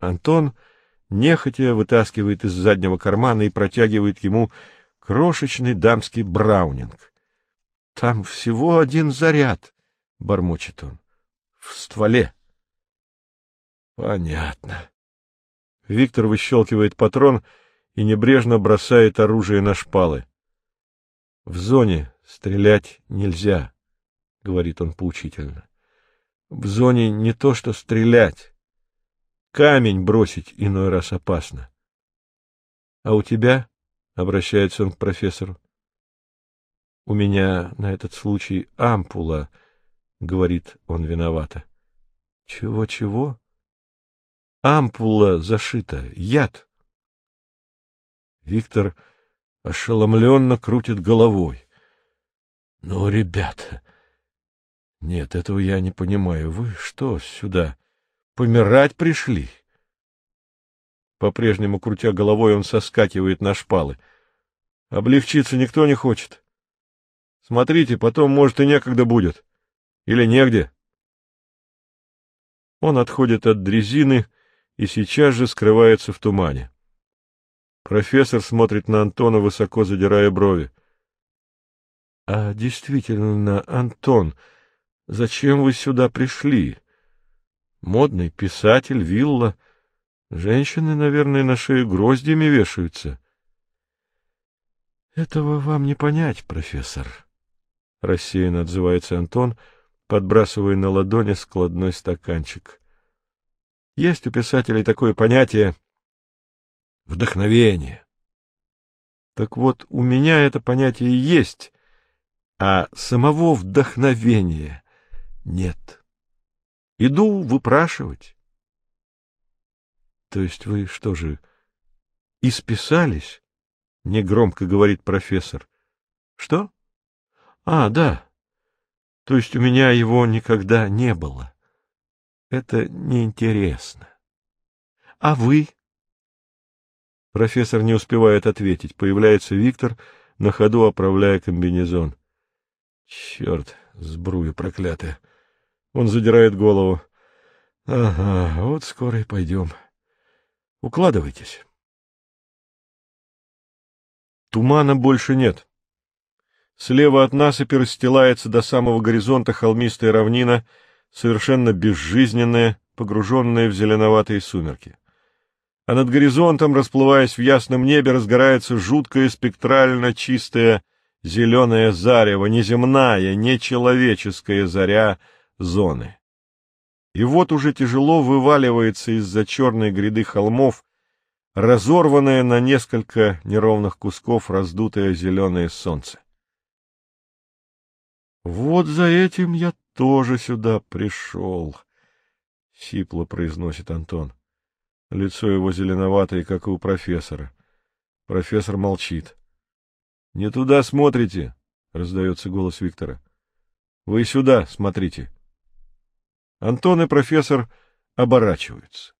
Антон нехотя вытаскивает из заднего кармана и протягивает ему крошечный дамский браунинг. — Там всего один заряд, — бормочет он, — в стволе. — Понятно. Виктор выщелкивает патрон и небрежно бросает оружие на шпалы. — В зоне стрелять нельзя, — говорит он поучительно. — В зоне не то что стрелять. Камень бросить иной раз опасно. — А у тебя? — обращается он к профессору. — У меня на этот случай ампула, — говорит он виновато. Чего, чего? Ампула зашита, яд. Виктор ошеломленно крутит головой. — Ну, ребята... Нет, этого я не понимаю. Вы что сюда? Помирать пришли? По-прежнему, крутя головой, он соскакивает на шпалы. Облегчиться никто не хочет. Смотрите, потом, может, и некогда будет. Или негде. Он отходит от дрезины и сейчас же скрывается в тумане. Профессор смотрит на Антона, высоко задирая брови. — А действительно, Антон, зачем вы сюда пришли? Модный писатель, вилла. Женщины, наверное, на шею гроздьями вешаются. — Этого вам не понять, профессор, — рассеянно отзывается Антон, подбрасывая на ладони складной стаканчик. Есть у писателей такое понятие — вдохновение. Так вот, у меня это понятие есть, а самого вдохновения нет. Иду выпрашивать. То есть вы что же, исписались? — негромко говорит профессор. — Что? — А, да. То есть у меня его никогда не было. Это неинтересно. — А вы? Профессор не успевает ответить. Появляется Виктор, на ходу оправляя комбинезон. Черт, сбруя проклятая. Он задирает голову. Ага, вот скоро и пойдем. Укладывайтесь. Тумана больше нет. Слева от насыпи расстилается до самого горизонта холмистая равнина — совершенно безжизненное, погруженное в зеленоватые сумерки. А над горизонтом, расплываясь в ясном небе, разгорается жуткое спектрально чистое зеленое зарево, неземная, нечеловеческая заря зоны. И вот уже тяжело вываливается из-за черной гряды холмов разорванное на несколько неровных кусков раздутое зеленое солнце. Вот за этим я тоже сюда пришел, — сипло произносит Антон. Лицо его зеленоватое, как у профессора. Профессор молчит. — Не туда смотрите, — раздается голос Виктора. — Вы сюда смотрите. Антон и профессор оборачиваются.